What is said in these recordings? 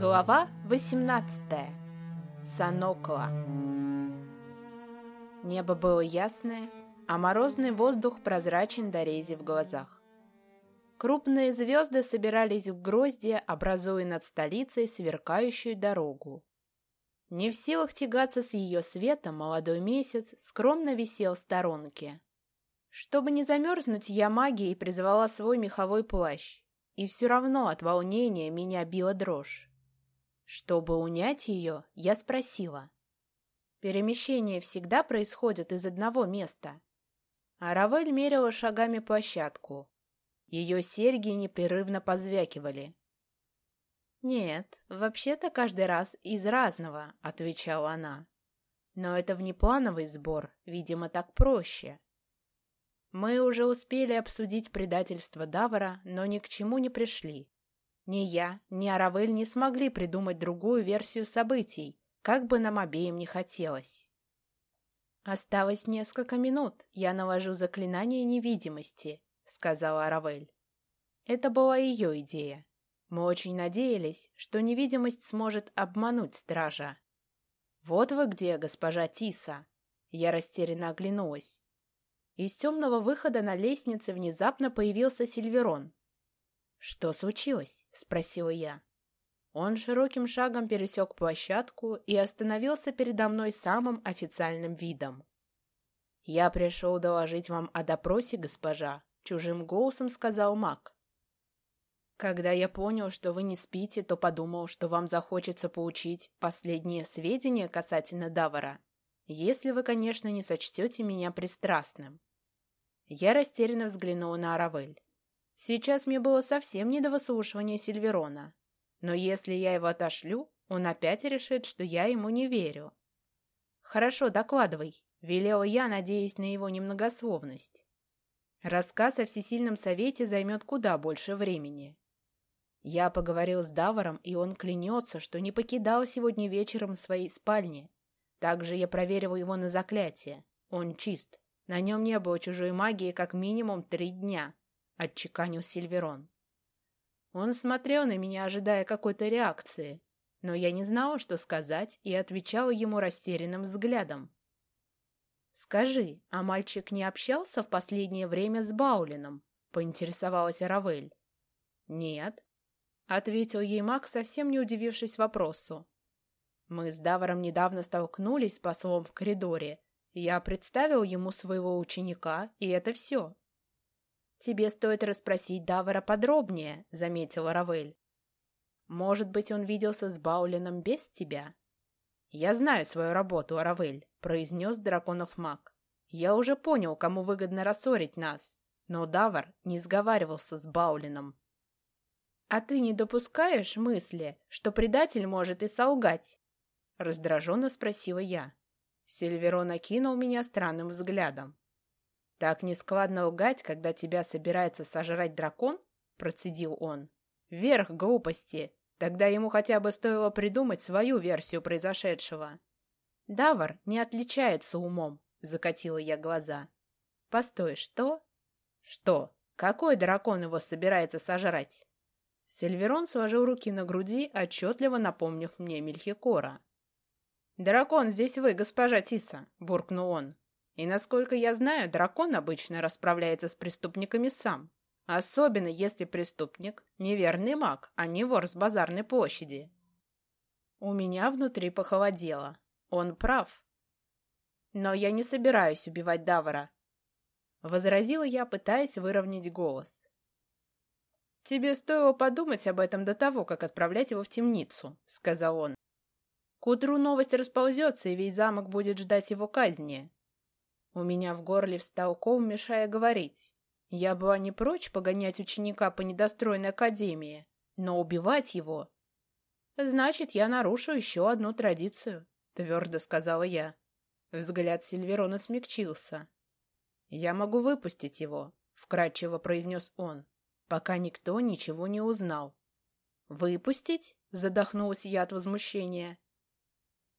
Глава 18. Санокла. Небо было ясное, а морозный воздух прозрачен до рези в глазах. Крупные звезды собирались в гроздья, образуя над столицей сверкающую дорогу. Не в силах тягаться с ее светом, молодой месяц скромно висел в сторонке. Чтобы не замерзнуть, я магией призвала свой меховой плащ, и все равно от волнения меня била дрожь. Чтобы унять ее, я спросила. Перемещение всегда происходит из одного места. Аравель мерила шагами площадку. Ее серьги непрерывно позвякивали. «Нет, вообще-то каждый раз из разного», — отвечала она. «Но это внеплановый сбор, видимо, так проще». Мы уже успели обсудить предательство Давара, но ни к чему не пришли. Ни я, ни Аравель не смогли придумать другую версию событий, как бы нам обеим не хотелось. «Осталось несколько минут, я наложу заклинание невидимости», — сказала Аравель. Это была ее идея. Мы очень надеялись, что невидимость сможет обмануть стража. «Вот вы где, госпожа Тиса!» Я растерянно оглянулась. Из темного выхода на лестнице внезапно появился Сильверон. «Что случилось?» — спросила я. Он широким шагом пересек площадку и остановился передо мной самым официальным видом. «Я пришел доложить вам о допросе, госпожа», — чужим голосом сказал маг. «Когда я понял, что вы не спите, то подумал, что вам захочется получить последние сведения касательно Давара, если вы, конечно, не сочтете меня пристрастным». Я растерянно взглянула на Аравель. Сейчас мне было совсем не до выслушивания Сильверона. Но если я его отошлю, он опять решит, что я ему не верю. «Хорошо, докладывай», — велела я, надеясь на его немногословность. Рассказ о Всесильном Совете займет куда больше времени. Я поговорил с Даваром, и он клянется, что не покидал сегодня вечером своей спальни. Также я проверил его на заклятие. Он чист. На нем не было чужой магии как минимум три дня отчеканил Сильверон. Он смотрел на меня, ожидая какой-то реакции, но я не знала, что сказать, и отвечала ему растерянным взглядом. «Скажи, а мальчик не общался в последнее время с Баулином?» — поинтересовалась Равель. «Нет», — ответил ей маг, совсем не удивившись вопросу. «Мы с Даваром недавно столкнулись с послом в коридоре. Я представил ему своего ученика, и это все. «Тебе стоит расспросить Давара подробнее», — заметила Равель. «Может быть, он виделся с Баулином без тебя?» «Я знаю свою работу, Аравель», — произнес драконов маг. «Я уже понял, кому выгодно рассорить нас, но Давар не сговаривался с Баулином». «А ты не допускаешь мысли, что предатель может и солгать?» — раздраженно спросила я. Сильверон окинул меня странным взглядом. «Так нескладно лгать, когда тебя собирается сожрать дракон?» — процедил он. «Верх глупости! Тогда ему хотя бы стоило придумать свою версию произошедшего». «Давар не отличается умом», — закатила я глаза. «Постой, что?» «Что? Какой дракон его собирается сожрать?» Сильверон сложил руки на груди, отчетливо напомнив мне Мельхикора. «Дракон здесь вы, госпожа Тиса», — буркнул он. И, насколько я знаю, дракон обычно расправляется с преступниками сам. Особенно, если преступник — неверный маг, а не вор с базарной площади. У меня внутри похолодело. Он прав. Но я не собираюсь убивать Давара. Возразила я, пытаясь выровнять голос. «Тебе стоило подумать об этом до того, как отправлять его в темницу», — сказал он. «К утру новость расползется, и весь замок будет ждать его казни. У меня в горле встал ком, мешая говорить. Я была не прочь погонять ученика по недостроенной академии, но убивать его... Значит, я нарушу еще одну традицию, твердо сказала я. Взгляд Сильверона смягчился. «Я могу выпустить его», — вкратчиво произнес он, пока никто ничего не узнал. «Выпустить?» — задохнулась я от возмущения.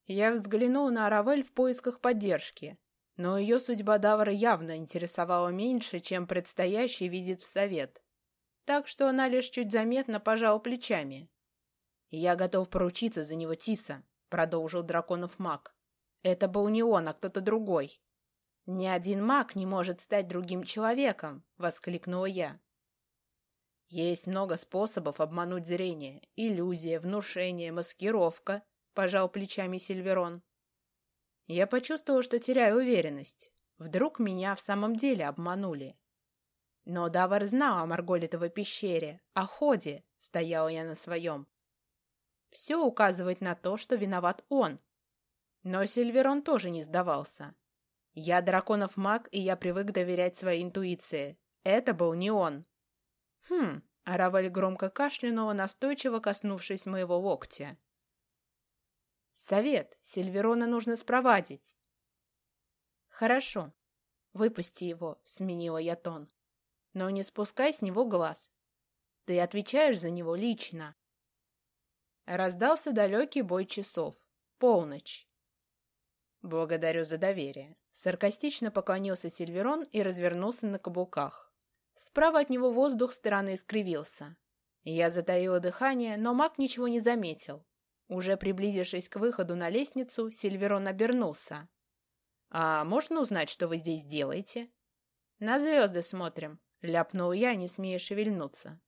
Я взглянул на Аравель в поисках поддержки, но ее судьба Давара явно интересовала меньше, чем предстоящий визит в совет. Так что она лишь чуть заметно пожала плечами. «Я готов поручиться за него, Тиса», — продолжил драконов маг. «Это был не он, а кто-то другой». «Ни один маг не может стать другим человеком!» — воскликнула я. «Есть много способов обмануть зрение. Иллюзия, внушение, маскировка», — пожал плечами Сильверон. Я почувствовал, что теряю уверенность. Вдруг меня в самом деле обманули. Но Давар знал о Марголитовой пещере, о ходе, стояла я на своем. Все указывает на то, что виноват он. Но Сильверон тоже не сдавался. Я драконов маг, и я привык доверять своей интуиции. Это был не он. Хм, Аравель громко кашлянула, настойчиво коснувшись моего локтя. «Совет! Сильверона нужно спровадить!» «Хорошо. Выпусти его», — сменила я тон. «Но не спускай с него глаз. Ты отвечаешь за него лично». Раздался далекий бой часов. Полночь. «Благодарю за доверие», — саркастично поклонился Сильверон и развернулся на каблуках. Справа от него воздух странно искривился. Я затаила дыхание, но маг ничего не заметил. Уже приблизившись к выходу на лестницу, Сильверон обернулся. «А можно узнать, что вы здесь делаете?» «На звезды смотрим», — ляпнул я, не смея шевельнуться.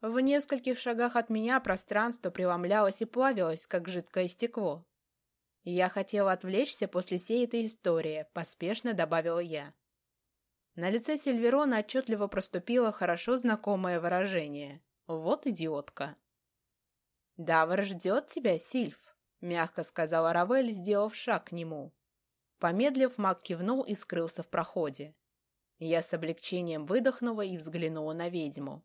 В нескольких шагах от меня пространство преломлялось и плавилось, как жидкое стекло. «Я хотела отвлечься после всей этой истории», — поспешно добавила я. На лице Сильверона отчетливо проступило хорошо знакомое выражение. «Вот идиотка». «Давр ждет тебя, Сильф», — мягко сказала Равель, сделав шаг к нему. Помедлив, маг кивнул и скрылся в проходе. Я с облегчением выдохнула и взглянула на ведьму.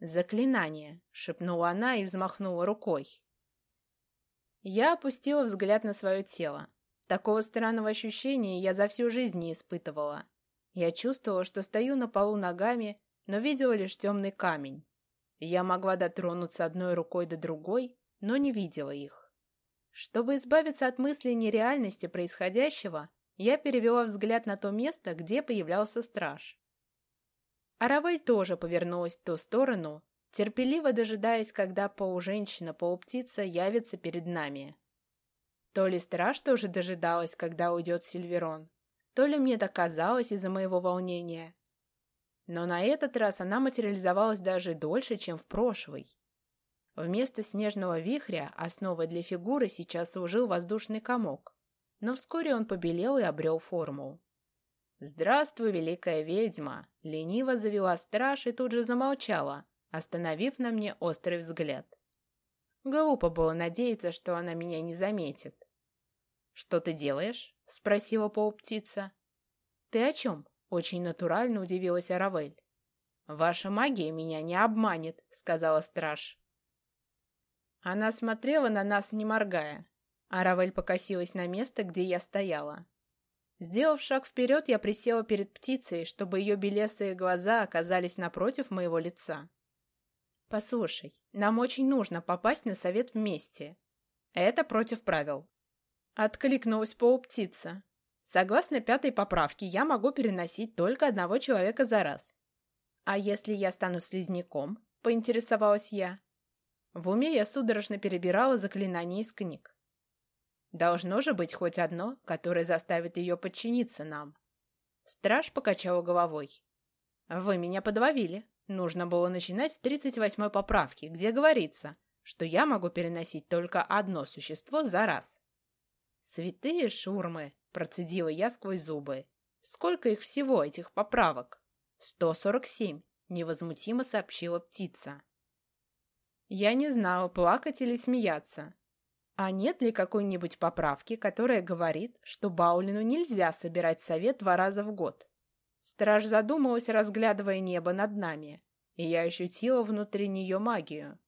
«Заклинание!» — шепнула она и взмахнула рукой. Я опустила взгляд на свое тело. Такого странного ощущения я за всю жизнь не испытывала. Я чувствовала, что стою на полу ногами, но видела лишь темный камень. Я могла дотронуться одной рукой до другой, но не видела их. Чтобы избавиться от мысли нереальности происходящего, я перевела взгляд на то место, где появлялся страж. Аравель тоже повернулась в ту сторону, терпеливо дожидаясь, когда полуженщина-полуптица явится перед нами. То ли страж тоже дожидалась, когда уйдет Сильверон, то ли мне это казалось из-за моего волнения. Но на этот раз она материализовалась даже дольше, чем в прошлый. Вместо снежного вихря основой для фигуры сейчас служил воздушный комок, но вскоре он побелел и обрел форму. «Здравствуй, великая ведьма!» — лениво завела страж и тут же замолчала, остановив на мне острый взгляд. Глупо было надеяться, что она меня не заметит. «Что ты делаешь?» — спросила полуптица. «Ты о чем?» — очень натурально удивилась Аравель. «Ваша магия меня не обманет», — сказала страж. Она смотрела на нас, не моргая. Аравель покосилась на место, где я стояла. Сделав шаг вперед, я присела перед птицей, чтобы ее белесые глаза оказались напротив моего лица. «Послушай, нам очень нужно попасть на совет вместе. Это против правил». Откликнулась полуптица. Согласно пятой поправке, я могу переносить только одного человека за раз. А если я стану слизняком? Поинтересовалась я. В уме я судорожно перебирала заклинания из книг. Должно же быть хоть одно, которое заставит ее подчиниться нам. Страж покачала головой. Вы меня подловили. Нужно было начинать с 38-й поправки, где говорится, что я могу переносить только одно существо за раз. Святые шурмы, процедила я сквозь зубы. Сколько их всего, этих поправок? Сто сорок семь, невозмутимо сообщила птица. Я не знала, плакать или смеяться. А нет ли какой-нибудь поправки, которая говорит, что Баулину нельзя собирать совет два раза в год? Страж задумалась, разглядывая небо над нами, и я ощутила внутри нее магию.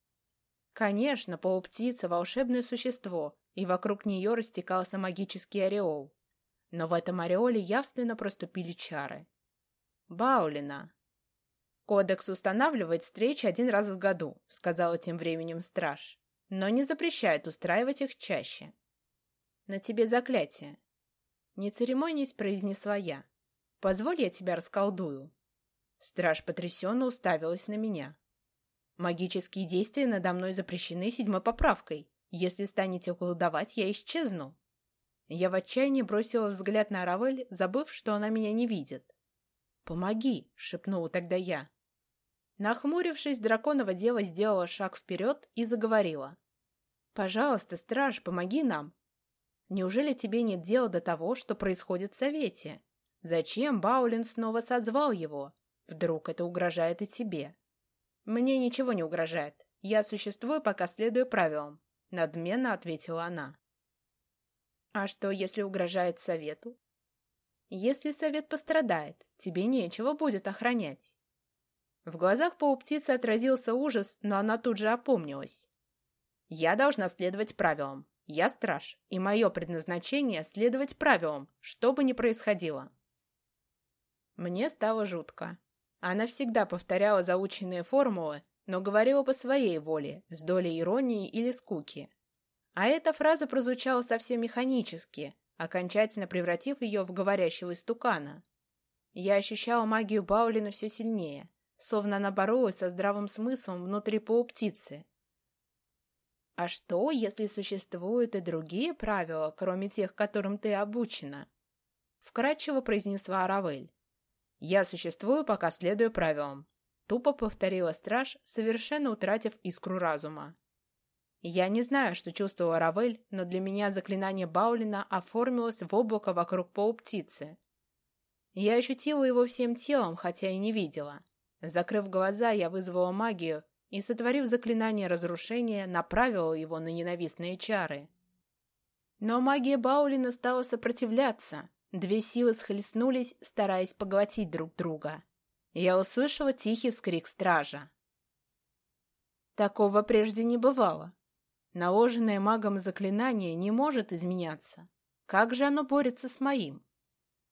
Конечно, полуптица — волшебное существо, и вокруг нее растекался магический ореол. Но в этом ореоле явственно проступили чары. Баулина. «Кодекс устанавливает встречи один раз в году», — сказала тем временем страж, «но не запрещает устраивать их чаще». «На тебе заклятие». Не церемонясь, произнесла я. Позволь, я тебя расколдую». Страж потрясенно уставилась на меня. Магические действия надо мной запрещены седьмой поправкой. Если станете колдовать, я исчезну. Я в отчаянии бросила взгляд на Равель, забыв, что она меня не видит. «Помоги!» — шепнула тогда я. Нахмурившись, драконова дева сделала шаг вперед и заговорила. «Пожалуйста, страж, помоги нам. Неужели тебе нет дела до того, что происходит в Совете? Зачем Баулин снова созвал его? Вдруг это угрожает и тебе?» «Мне ничего не угрожает. Я существую, пока следую правилам», — надменно ответила она. «А что, если угрожает Совету?» «Если Совет пострадает, тебе нечего будет охранять. В глазах полуптицы отразился ужас, но она тут же опомнилась. «Я должна следовать правилам. Я страж, и мое предназначение — следовать правилам, что бы ни происходило». Мне стало жутко. Она всегда повторяла заученные формулы, но говорила по своей воле, с долей иронии или скуки. А эта фраза прозвучала совсем механически, окончательно превратив ее в говорящего истукана. Я ощущала магию Баулина все сильнее, словно она боролась со здравым смыслом внутри полуптицы. «А что, если существуют и другие правила, кроме тех, которым ты обучена?» Вкратчиво произнесла Аравель. «Я существую, пока следую правилам», — тупо повторила страж, совершенно утратив искру разума. Я не знаю, что чувствовала Равель, но для меня заклинание Баулина оформилось в облако вокруг полуптицы. Я ощутила его всем телом, хотя и не видела. Закрыв глаза, я вызвала магию и, сотворив заклинание разрушения, направила его на ненавистные чары. Но магия Баулина стала сопротивляться. Две силы схлестнулись, стараясь поглотить друг друга. Я услышала тихий вскрик стража. Такого прежде не бывало. Наложенное магом заклинание не может изменяться. Как же оно борется с моим?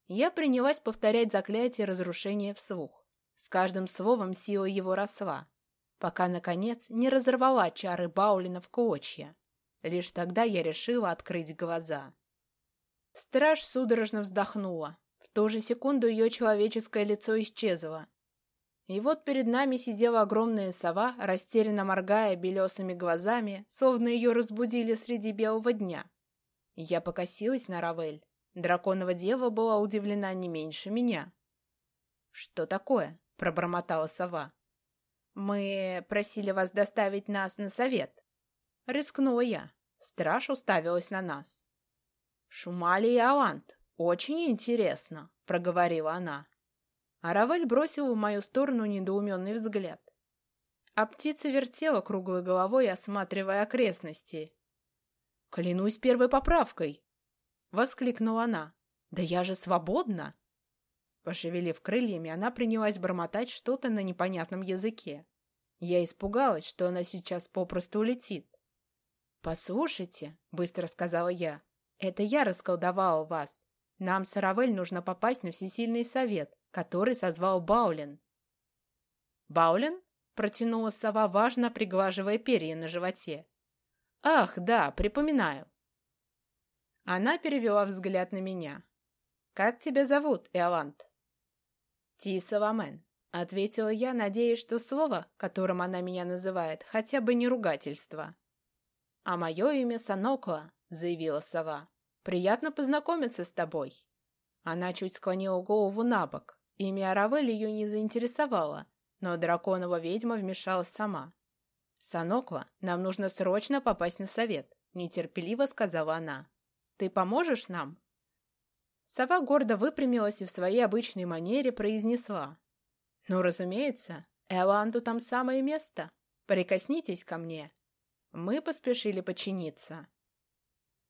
Я принялась повторять заклятие разрушения вслух. С каждым словом сила его росла, пока, наконец, не разорвала чары Баулина в клочья. Лишь тогда я решила открыть глаза. Страж судорожно вздохнула. В ту же секунду ее человеческое лицо исчезло. И вот перед нами сидела огромная сова, растерянно моргая белесыми глазами, словно ее разбудили среди белого дня. Я покосилась на Равель. Драконова дева была удивлена не меньше меня. «Что такое?» — пробормотала сова. «Мы просили вас доставить нас на совет». Рискнула я. Страж уставилась на нас. «Шумали и Алант. Очень интересно», — проговорила она. А Равель бросил в мою сторону недоуменный взгляд. А птица вертела круглой головой, осматривая окрестности. «Клянусь первой поправкой!» — воскликнула она. «Да я же свободна!» Пошевелив крыльями, она принялась бормотать что-то на непонятном языке. Я испугалась, что она сейчас попросту улетит. «Послушайте», — быстро сказала я, — «это я расколдовала вас. Нам с Аравель нужно попасть на всесильный совет, который созвал Баулин». «Баулин?» — протянула сова, важно приглаживая перья на животе. «Ах, да, припоминаю». Она перевела взгляд на меня. «Как тебя зовут, Эолант?» «Тисаламен», — ответила я, надеясь, что слово, которым она меня называет, хотя бы не ругательство. «А мое имя Санокла», — заявила сова. «Приятно познакомиться с тобой». Она чуть склонила голову на бок. Имя Аравель ее не заинтересовало, но драконова ведьма вмешалась сама. «Санокла, нам нужно срочно попасть на совет», — нетерпеливо сказала она. «Ты поможешь нам?» Сова гордо выпрямилась и в своей обычной манере произнесла. «Ну, разумеется, Эланду там самое место. Прикоснитесь ко мне». Мы поспешили подчиниться.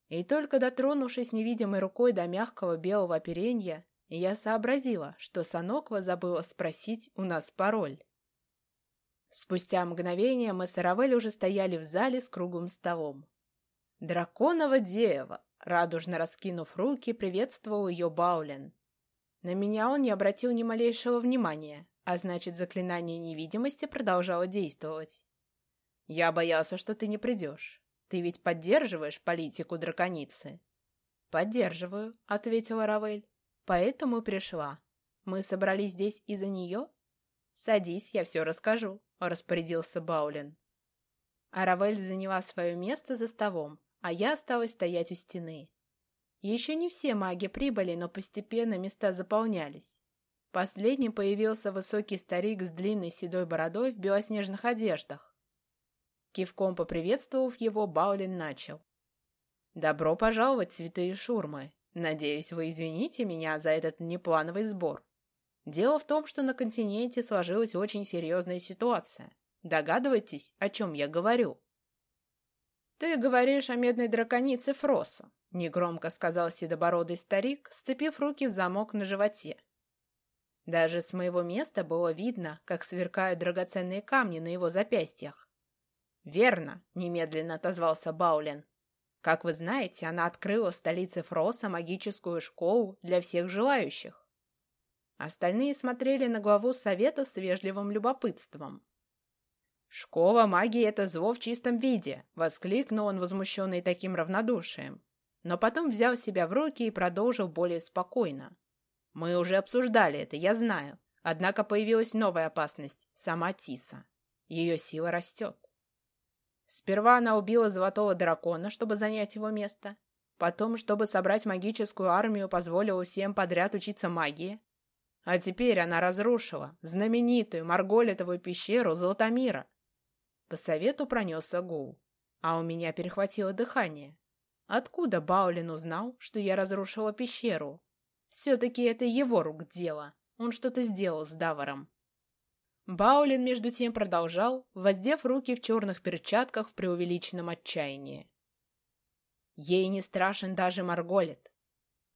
И только дотронувшись невидимой рукой до мягкого белого оперенья, я сообразила, что Саноква забыла спросить у нас пароль. Спустя мгновение мы с Равель уже стояли в зале с круглым столом. «Драконова дева!» Радужно раскинув руки, приветствовал ее Баулен. На меня он не обратил ни малейшего внимания, а значит, заклинание невидимости продолжало действовать. «Я боялся, что ты не придешь. Ты ведь поддерживаешь политику драконицы?» «Поддерживаю», — ответила Равель. «Поэтому пришла. Мы собрались здесь из-за нее?» «Садись, я все расскажу», — распорядился Баулин. Аравель заняла свое место за столом, а я осталась стоять у стены. Еще не все маги прибыли, но постепенно места заполнялись. Последним появился высокий старик с длинной седой бородой в белоснежных одеждах. Кивком поприветствовав его, Баулин начал. «Добро пожаловать, святые шурмы. Надеюсь, вы извините меня за этот неплановый сбор. Дело в том, что на континенте сложилась очень серьезная ситуация. Догадываетесь, о чем я говорю?» «Ты говоришь о медной драконице Фроса», — негромко сказал седобородый старик, сцепив руки в замок на животе. Даже с моего места было видно, как сверкают драгоценные камни на его запястьях. «Верно», — немедленно отозвался Баулин. «Как вы знаете, она открыла в столице Фроса магическую школу для всех желающих». Остальные смотрели на главу совета с вежливым любопытством. «Школа магии — это зло в чистом виде!» — воскликнул он, возмущенный таким равнодушием. Но потом взял себя в руки и продолжил более спокойно. «Мы уже обсуждали это, я знаю. Однако появилась новая опасность — сама Тиса. Ее сила растет. Сперва она убила золотого дракона, чтобы занять его место. Потом, чтобы собрать магическую армию, позволила всем подряд учиться магии. А теперь она разрушила знаменитую Марголитовую пещеру Золотомира. По совету пронесся гул, а у меня перехватило дыхание. Откуда Баулин узнал, что я разрушила пещеру? Все-таки это его рук дело. Он что-то сделал с Даваром. Баулин, между тем, продолжал, воздев руки в черных перчатках в преувеличенном отчаянии. Ей не страшен даже Марголет.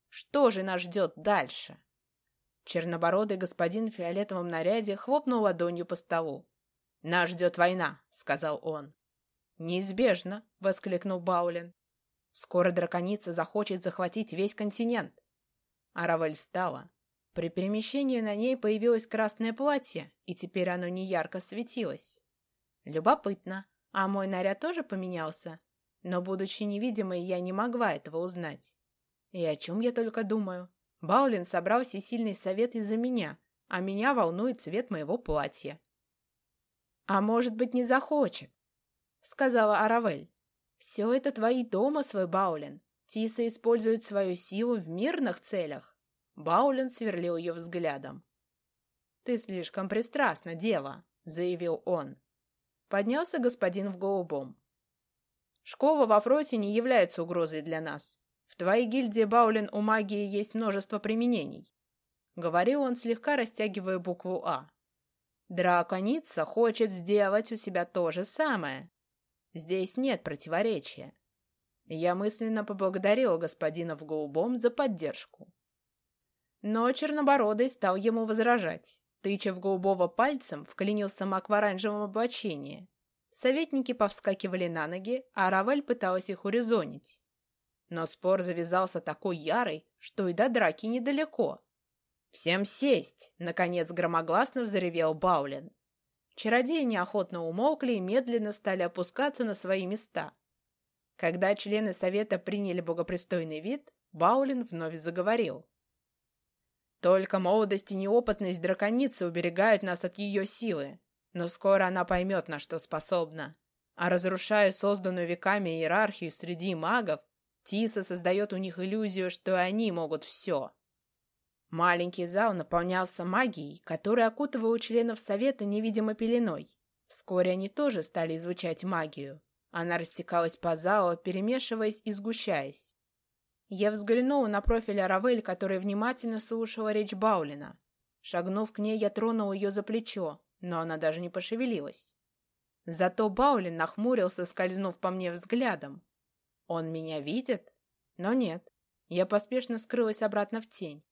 Что же нас ждет дальше? Чернобородый господин в фиолетовом наряде хлопнул ладонью по столу. «Нас ждет война», — сказал он. «Неизбежно», — воскликнул Баулин. «Скоро драконица захочет захватить весь континент». Аравель встала. При перемещении на ней появилось красное платье, и теперь оно неярко светилось. Любопытно, а мой наряд тоже поменялся? Но, будучи невидимой, я не могла этого узнать. И о чем я только думаю? Баулин собрал всесильный совет из-за меня, а меня волнует цвет моего платья. «А может быть, не захочет», — сказала Аравель. «Все это твои домыслы, Баулин. Тиса использует свою силу в мирных целях». Баулин сверлил ее взглядом. «Ты слишком пристрастна, дева», — заявил он. Поднялся господин в голубом. «Школа во Фросе не является угрозой для нас. В твоей гильдии, Баулин, у магии есть множество применений», — говорил он, слегка растягивая букву «А». Драконица хочет сделать у себя то же самое. Здесь нет противоречия. Я мысленно поблагодарил господина в голубом за поддержку. Но Чернобородый стал ему возражать. Тыча в голубого пальцем, вклинился маг в оранжевом облачении. Советники повскакивали на ноги, а Равель пыталась их урезонить. Но спор завязался такой ярый, что и до драки недалеко. «Всем сесть!» — наконец громогласно взревел Баулин. Чародеи неохотно умолкли и медленно стали опускаться на свои места. Когда члены совета приняли богопристойный вид, Баулин вновь заговорил. «Только молодость и неопытность драконицы уберегают нас от ее силы, но скоро она поймет, на что способна. А разрушая созданную веками иерархию среди магов, Тиса создает у них иллюзию, что они могут все». Маленький зал наполнялся магией, которая окутывала членов совета невидимой пеленой. Вскоре они тоже стали изучать магию. Она растекалась по залу, перемешиваясь и сгущаясь. Я взглянула на профиль Аравель, которая внимательно слушала речь Баулина. Шагнув к ней, я тронула ее за плечо, но она даже не пошевелилась. Зато Баулин нахмурился, скользнув по мне взглядом. Он меня видит? Но нет. Я поспешно скрылась обратно в тень.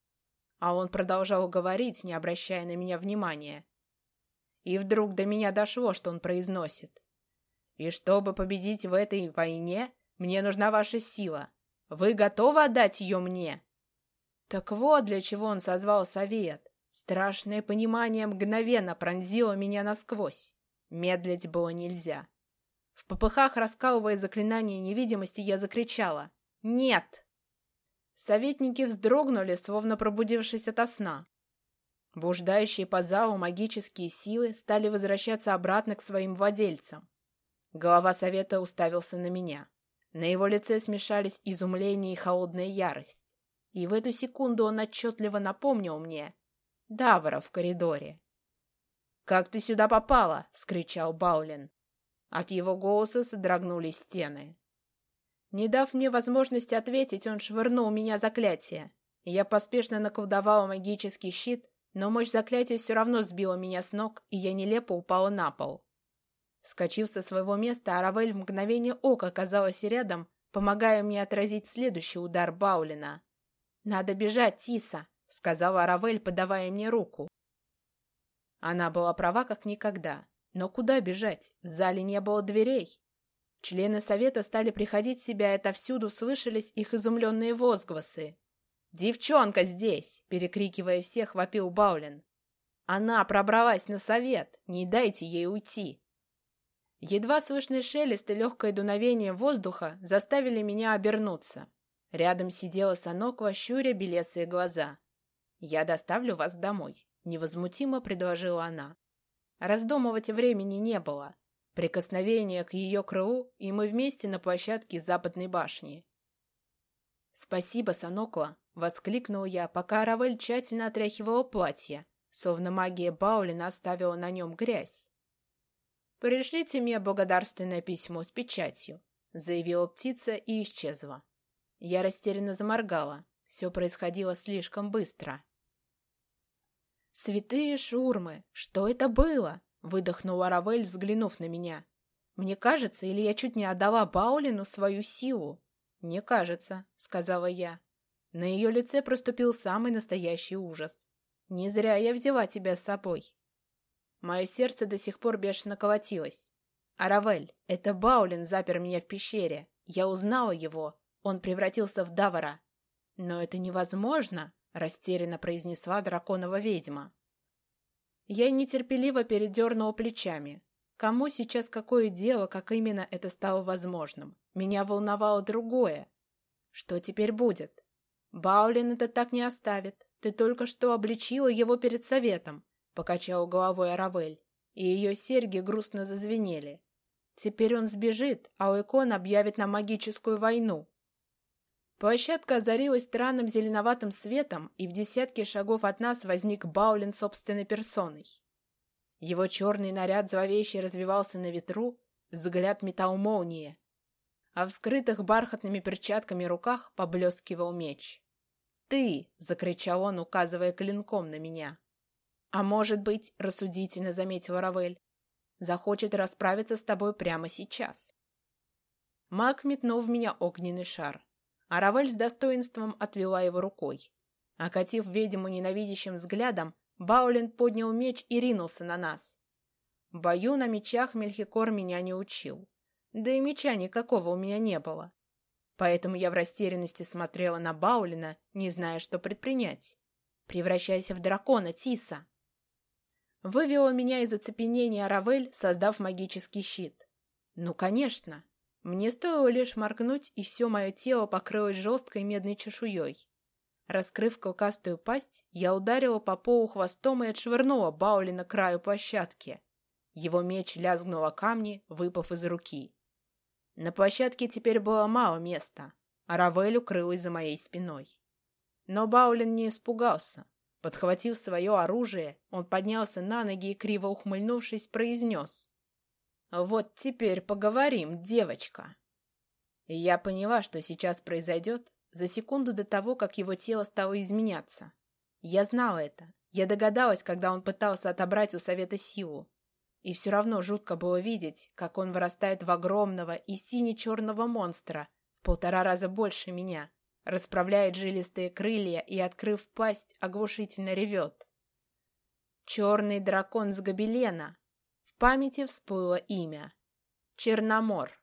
А он продолжал говорить, не обращая на меня внимания. И вдруг до меня дошло, что он произносит. «И чтобы победить в этой войне, мне нужна ваша сила. Вы готовы отдать ее мне?» Так вот, для чего он созвал совет. Страшное понимание мгновенно пронзило меня насквозь. Медлить было нельзя. В попыхах, раскалывая заклинание невидимости, я закричала «Нет!» Советники вздрогнули, словно пробудившись ото сна. Блуждающие по залу магические силы стали возвращаться обратно к своим владельцам. Голова совета уставился на меня. На его лице смешались изумление и холодная ярость. И в эту секунду он отчетливо напомнил мне Давара в коридоре. «Как ты сюда попала?» — скричал Баулин. От его голоса содрогнулись стены. Не дав мне возможности ответить, он швырнул меня заклятие. Я поспешно наколдовала магический щит, но мощь заклятия все равно сбила меня с ног, и я нелепо упала на пол. Скочив со своего места, Аравель в мгновение ока оказалась рядом, помогая мне отразить следующий удар Баулина. «Надо бежать, Тиса!» — сказала Аравель, подавая мне руку. Она была права как никогда. Но куда бежать? В зале не было дверей. Члены совета стали приходить в себя, и отовсюду слышались их изумленные возгласы. «Девчонка здесь!» — перекрикивая всех, вопил Баулин. «Она пробралась на совет! Не дайте ей уйти!» Едва слышный шелест и легкое дуновение воздуха заставили меня обернуться. Рядом сидела Саноква, щуря белесые глаза. «Я доставлю вас домой», — невозмутимо предложила она. Раздумывать времени не было. Прикосновение к ее крылу, и мы вместе на площадке западной башни. «Спасибо, Санокла!» — воскликнул я, пока Равель тщательно отряхивала платье, словно магия Баулина оставила на нем грязь. «Пришлите мне благодарственное письмо с печатью», — заявила птица и исчезла. Я растерянно заморгала. Все происходило слишком быстро. «Святые шурмы! Что это было?» — выдохнула Равель, взглянув на меня. «Мне кажется, или я чуть не отдала Баулину свою силу?» «Не кажется», — сказала я. На ее лице проступил самый настоящий ужас. «Не зря я взяла тебя с собой. Мое сердце до сих пор бешено колотилось. «Аравель, это Баулин запер меня в пещере. Я узнала его. Он превратился в Давара». «Но это невозможно», — растерянно произнесла драконова ведьма. Я нетерпеливо передернула плечами. Кому сейчас какое дело, как именно это стало возможным? Меня волновало другое. Что теперь будет? Баулин это так не оставит. Ты только что обличила его перед советом покачал головой Аравель, и ее серьги грустно зазвенели. Теперь он сбежит, а Уэкон объявит нам магическую войну. Площадка озарилась странным зеленоватым светом, и в десятке шагов от нас возник Баулин собственной персоной. Его черный наряд зловеще развивался на ветру, взгляд метал молнии, а в скрытых бархатными перчатками руках поблескивал меч. «Ты!» — закричал он, указывая клинком на меня. «А может быть, — рассудительно заметила Равель, — захочет расправиться с тобой прямо сейчас». Маг метнул в меня огненный шар, а Равель с достоинством отвела его рукой. Окатив ведьму ненавидящим взглядом, Баулин поднял меч и ринулся на нас. Бою на мечах Мельхикор меня не учил. Да и меча никакого у меня не было. Поэтому я в растерянности смотрела на Баулина, не зная, что предпринять. «Превращайся в дракона, Тиса!» Вывела меня из оцепенения Равель, создав магический щит. Ну, конечно. Мне стоило лишь моргнуть, и все мое тело покрылось жесткой медной чешуей. Раскрыв клыкастую пасть, я ударила по полу хвостом и отшвырнула Баули на краю площадки. Его меч лязгнул о камни, выпав из руки. На площадке теперь было мало места, а Равель укрылась за моей спиной. Но Баулин не испугался. Подхватив свое оружие, он поднялся на ноги и, криво ухмыльнувшись, произнес. «Вот теперь поговорим, девочка». И я поняла, что сейчас произойдет за секунду до того, как его тело стало изменяться. Я знала это. Я догадалась, когда он пытался отобрать у Совета силу. И все равно жутко было видеть, как он вырастает в огромного и сине-черного монстра в полтора раза больше меня расправляет жилистые крылья и, открыв пасть, оглушительно ревет. Черный дракон с гобелена. В памяти всплыло имя. Черномор.